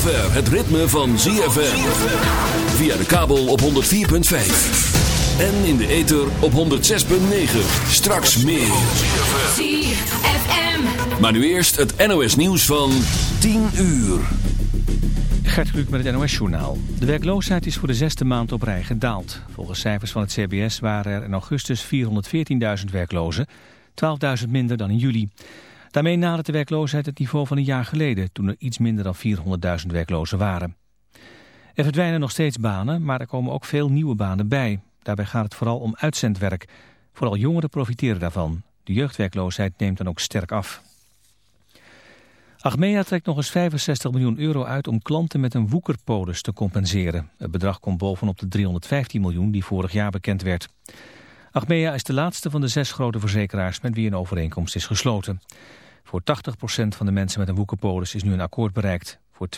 zover het ritme van ZFM. Via de kabel op 104.5. En in de ether op 106.9. Straks meer. ZFM. Maar nu eerst het NOS nieuws van 10 uur. Gert Kluk met het NOS-journaal. De werkloosheid is voor de zesde maand op rij gedaald. Volgens cijfers van het CBS waren er in augustus 414.000 werklozen, 12.000 minder dan in juli. Daarmee nadert de werkloosheid het niveau van een jaar geleden, toen er iets minder dan 400.000 werklozen waren. Er verdwijnen nog steeds banen, maar er komen ook veel nieuwe banen bij. Daarbij gaat het vooral om uitzendwerk. Vooral jongeren profiteren daarvan. De jeugdwerkloosheid neemt dan ook sterk af. Achmea trekt nog eens 65 miljoen euro uit om klanten met een woekerpolis te compenseren. Het bedrag komt bovenop de 315 miljoen die vorig jaar bekend werd. Achmea is de laatste van de zes grote verzekeraars met wie een overeenkomst is gesloten. Voor 80% van de mensen met een woekerpolis is nu een akkoord bereikt. Voor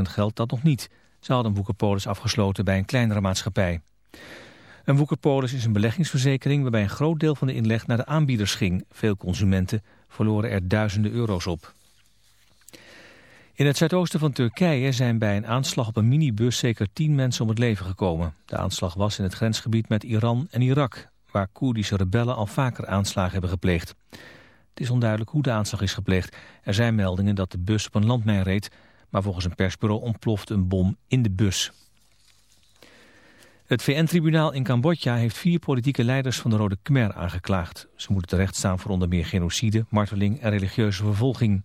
20% geldt dat nog niet. Ze hadden een woekerpolis afgesloten bij een kleinere maatschappij. Een woekerpolis is een beleggingsverzekering waarbij een groot deel van de inleg naar de aanbieders ging. Veel consumenten verloren er duizenden euro's op. In het zuidoosten van Turkije zijn bij een aanslag op een minibus zeker tien mensen om het leven gekomen. De aanslag was in het grensgebied met Iran en Irak, waar Koerdische rebellen al vaker aanslagen hebben gepleegd. Het is onduidelijk hoe de aanslag is gepleegd. Er zijn meldingen dat de bus op een landmijn reed, maar volgens een persbureau ontploft een bom in de bus. Het VN-tribunaal in Cambodja heeft vier politieke leiders van de Rode Khmer aangeklaagd. Ze moeten terecht staan voor onder meer genocide, marteling en religieuze vervolging.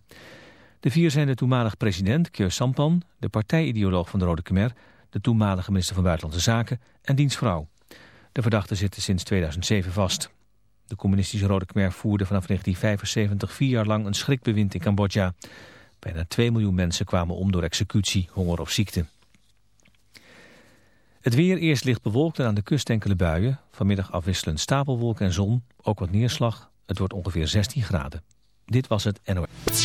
De vier zijn de toenmalige president, Kyo Sampan, de partijideoloog van de Rode Khmer, de toenmalige minister van Buitenlandse Zaken en dienstvrouw. De verdachten zitten sinds 2007 vast. De communistische Rode Khmer voerde vanaf 1975 vier jaar lang een schrikbewind in Cambodja. Bijna 2 miljoen mensen kwamen om door executie, honger of ziekte. Het weer eerst licht bewolkt en aan de kust enkele buien. Vanmiddag afwisselend stapelwolken en zon, ook wat neerslag. Het wordt ongeveer 16 graden. Dit was het NOS.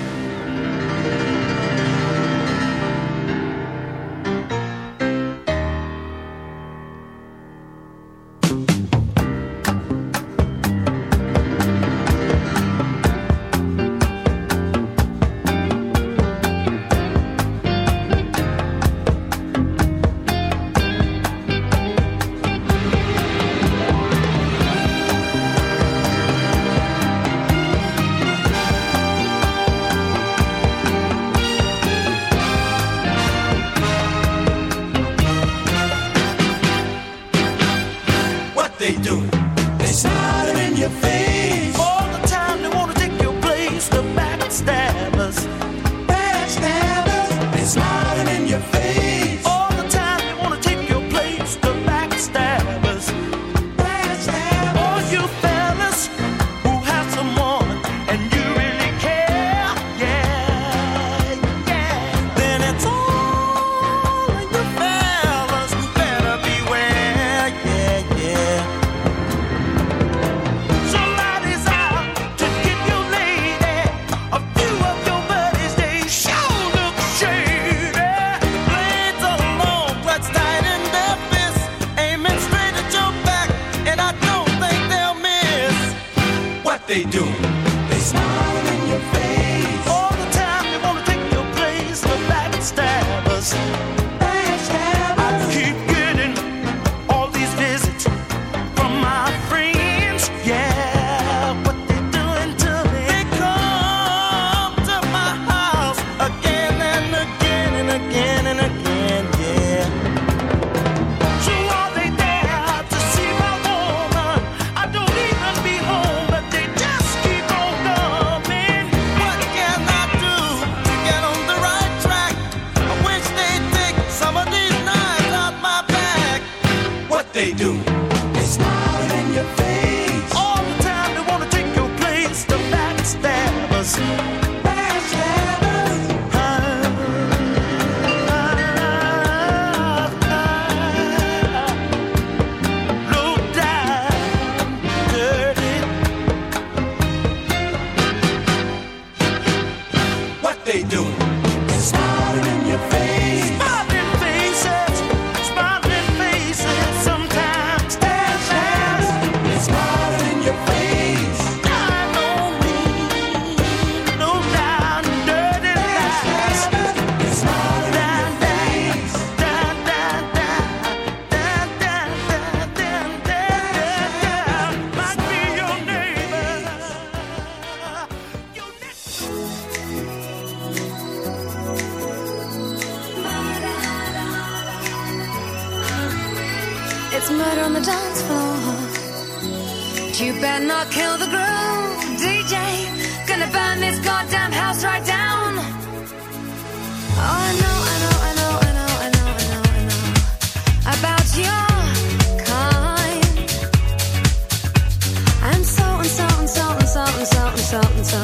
something, so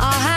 I have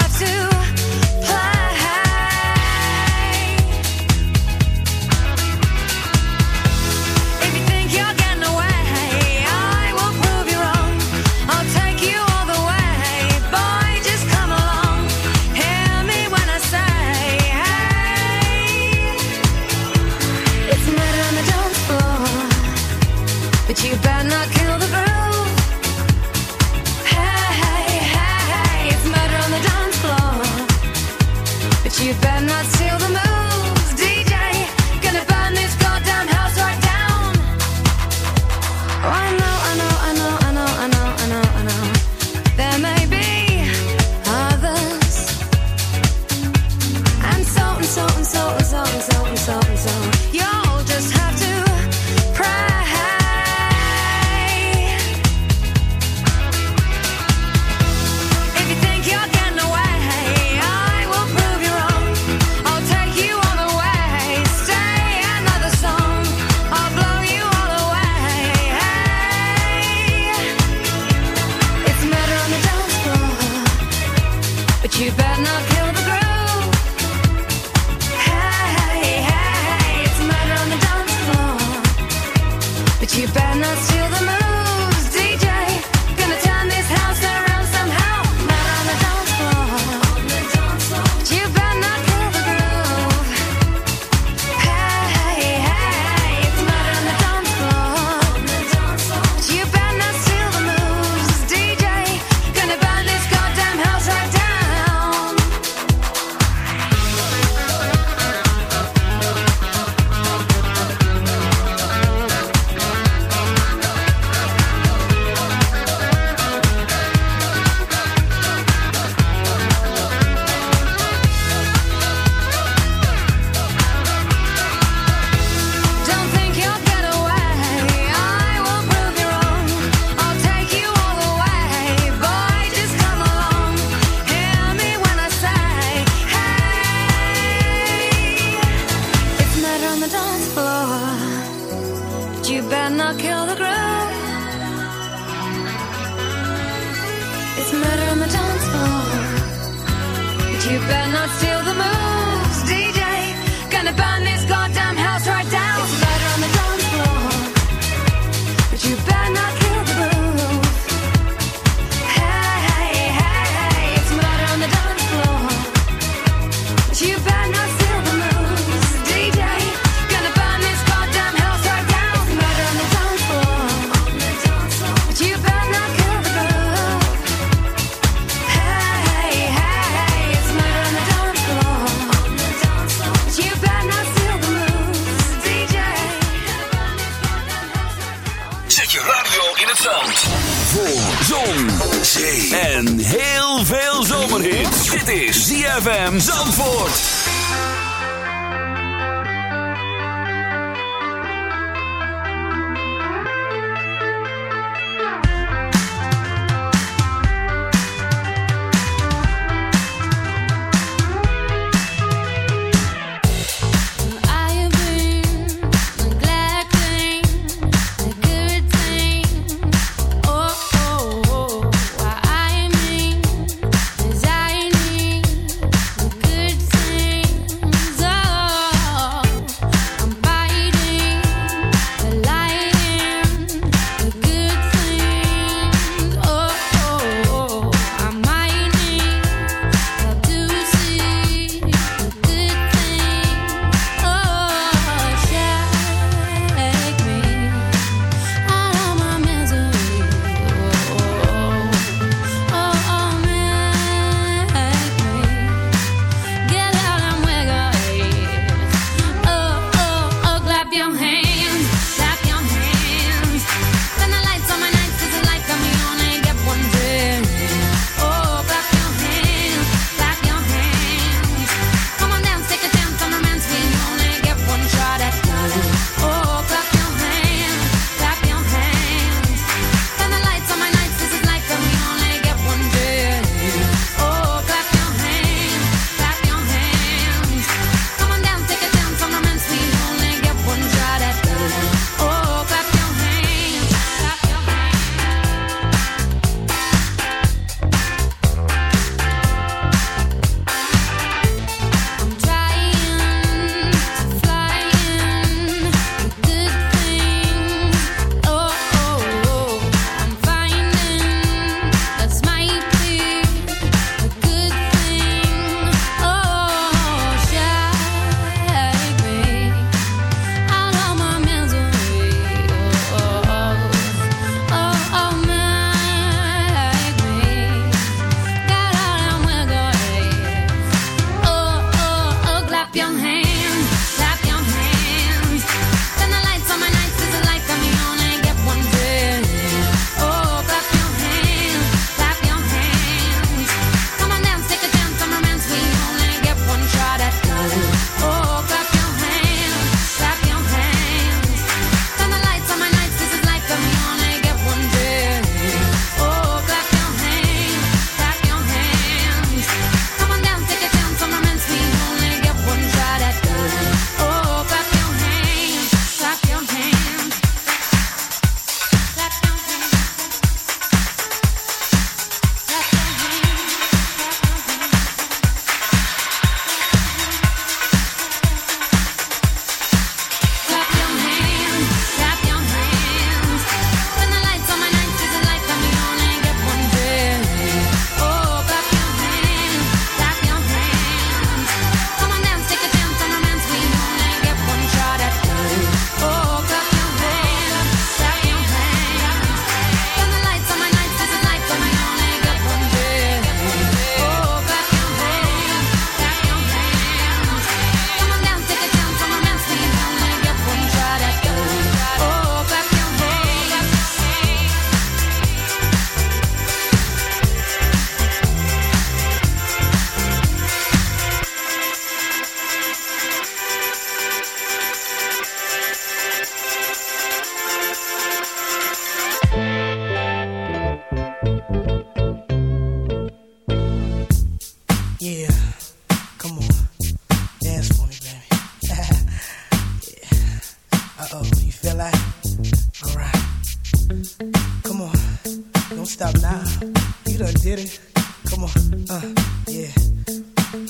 Come on. Uh, yeah.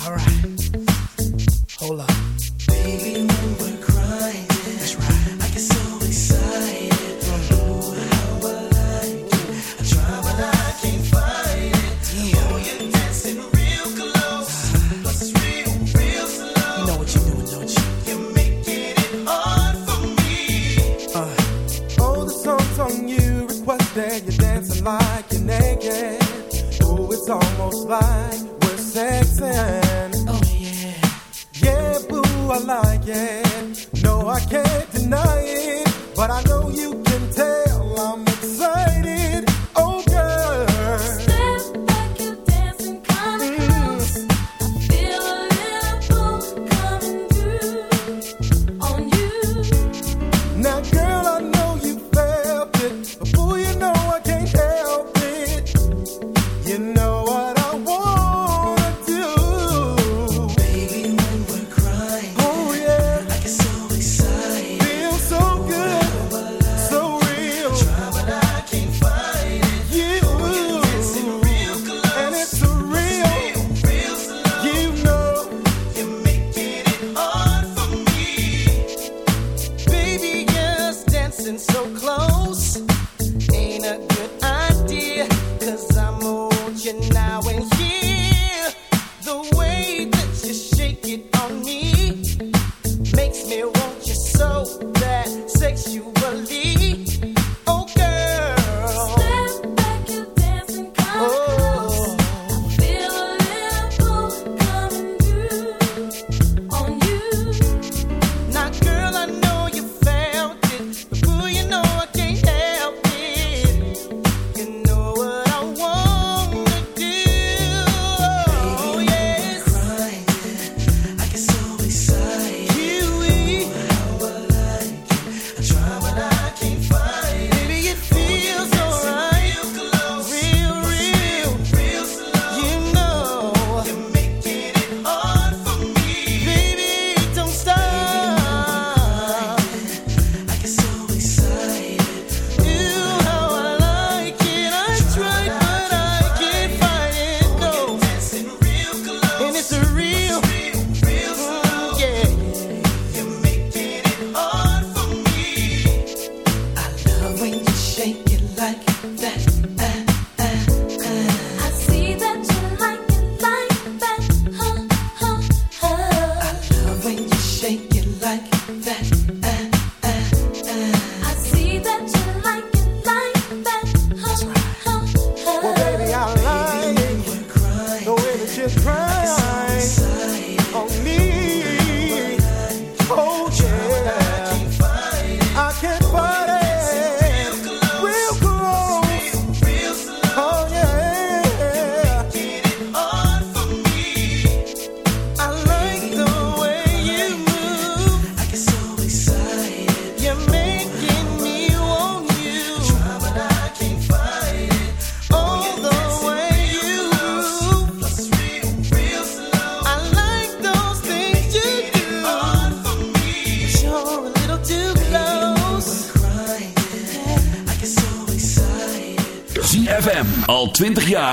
All right. Hold up.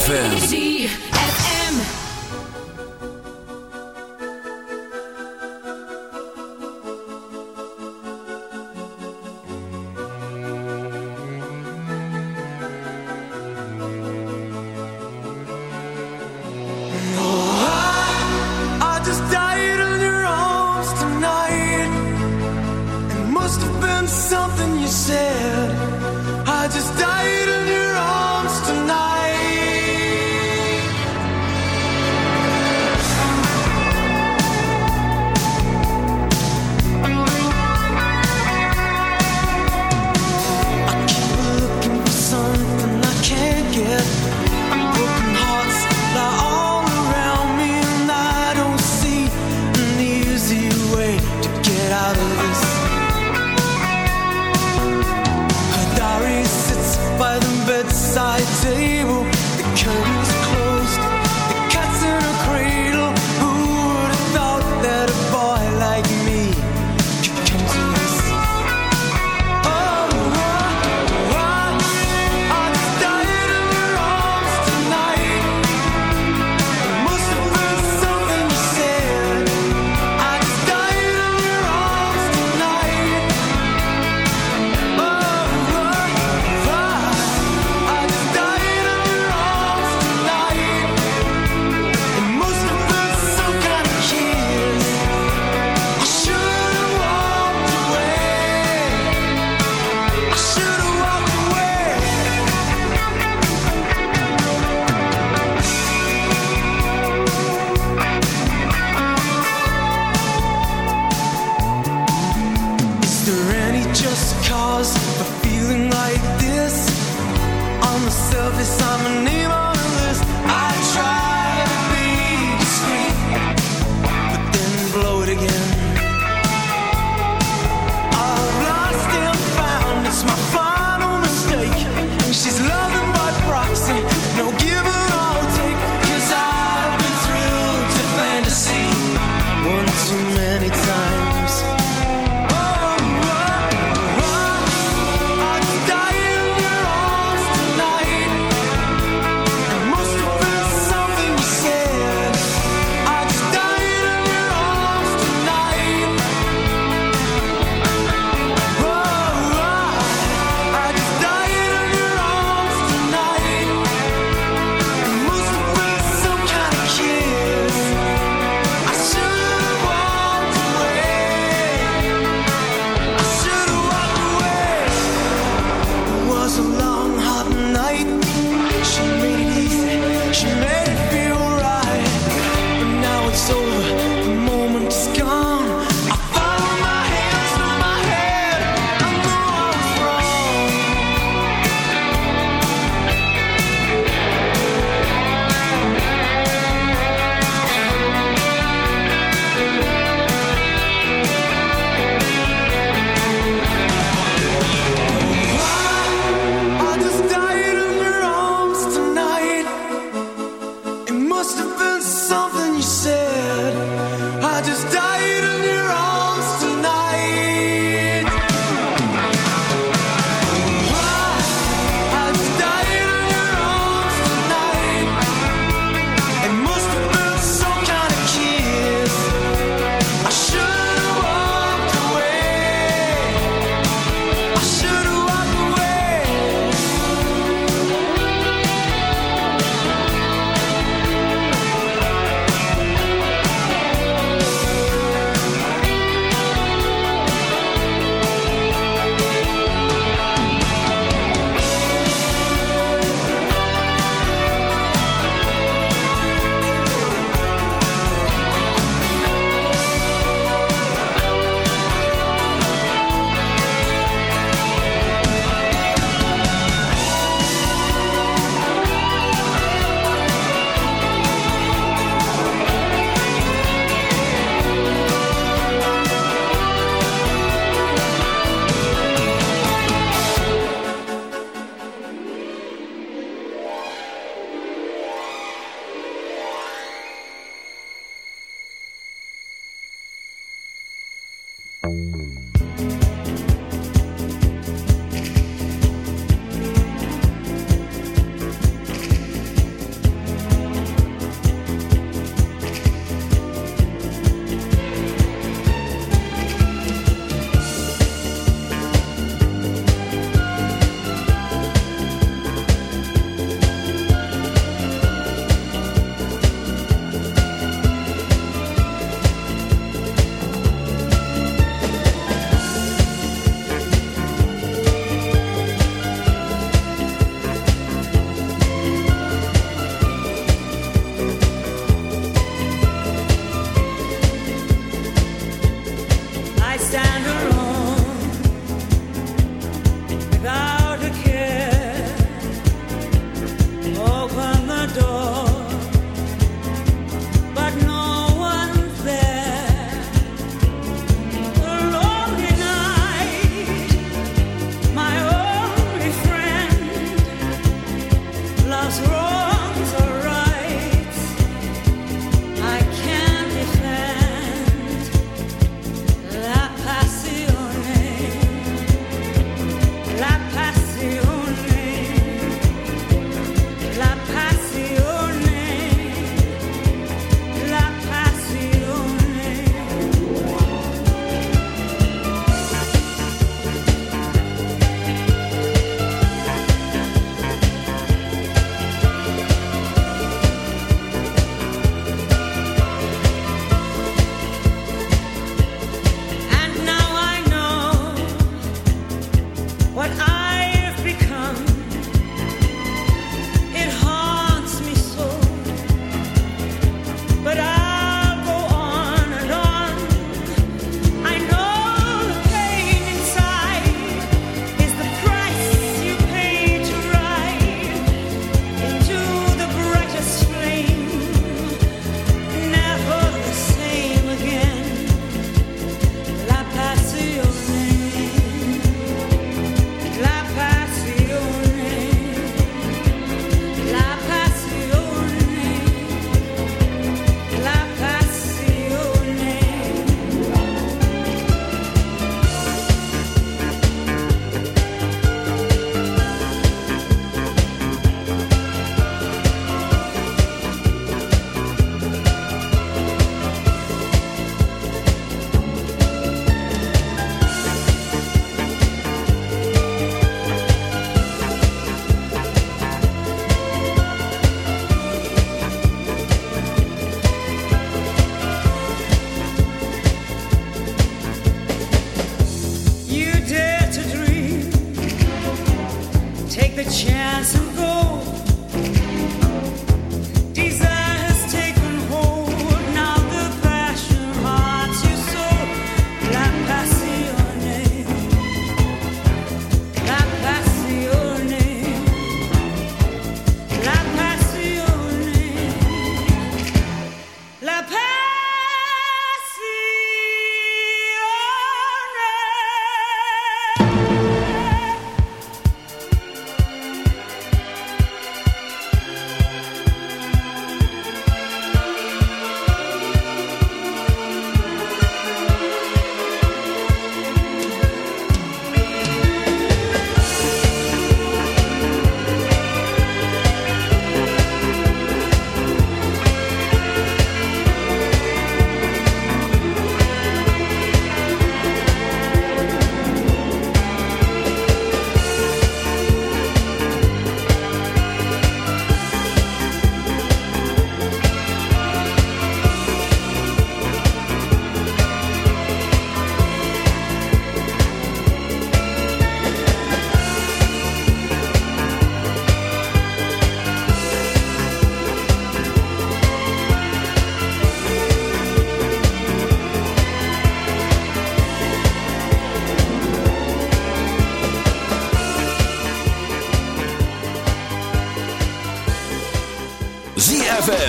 ZFM.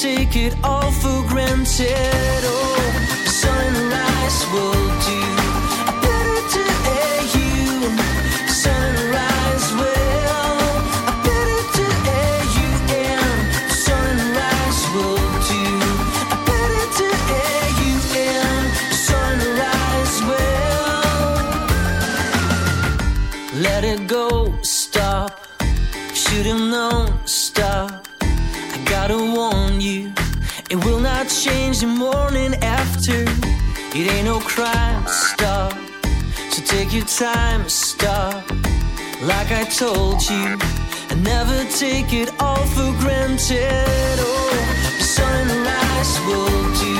take it all for granted. Oh, sunrise will. crime, stop. So take your time, stop. Like I told you, I never take it all for granted. Oh, sunrise will do.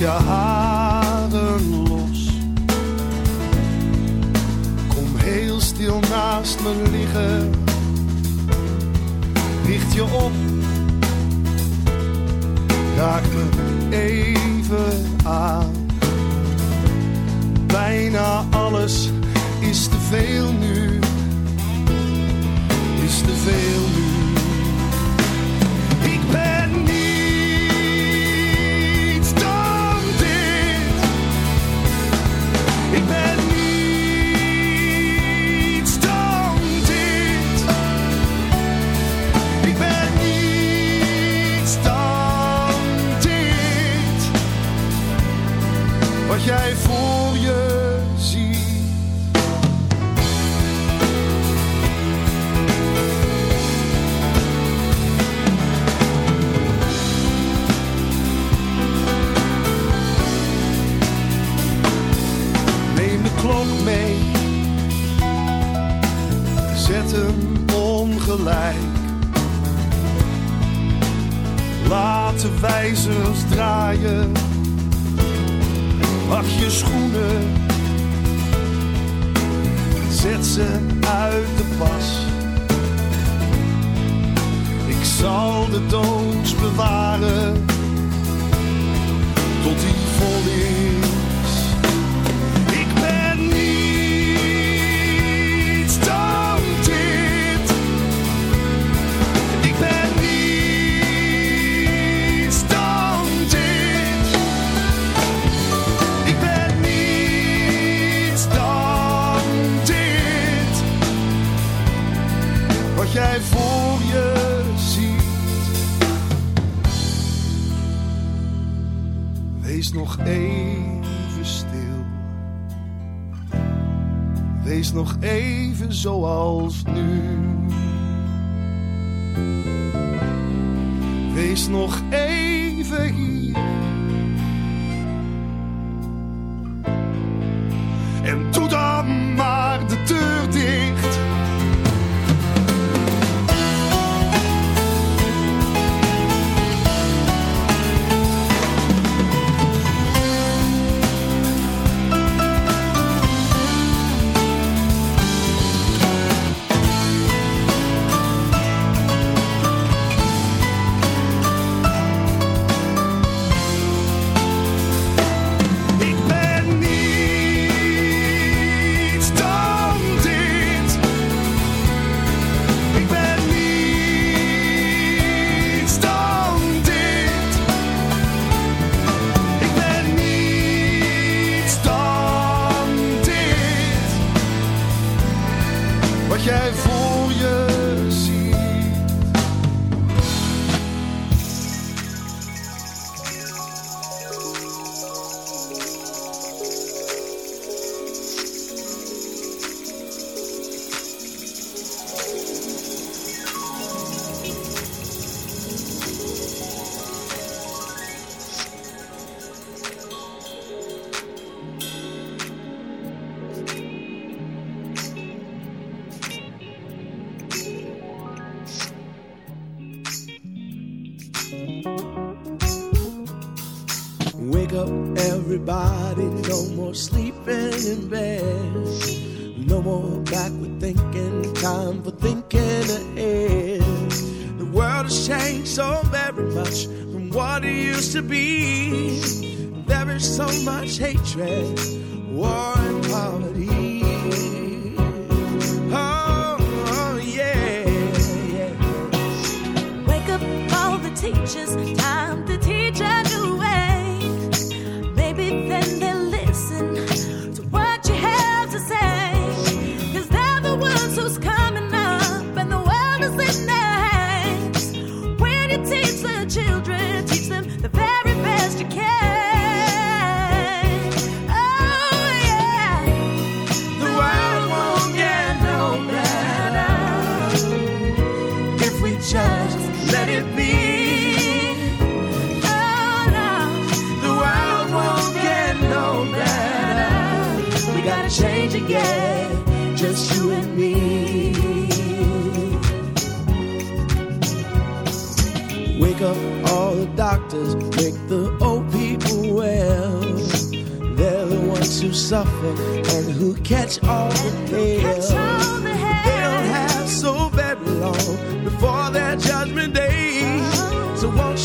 your heart. explorar.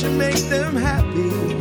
should make them happy.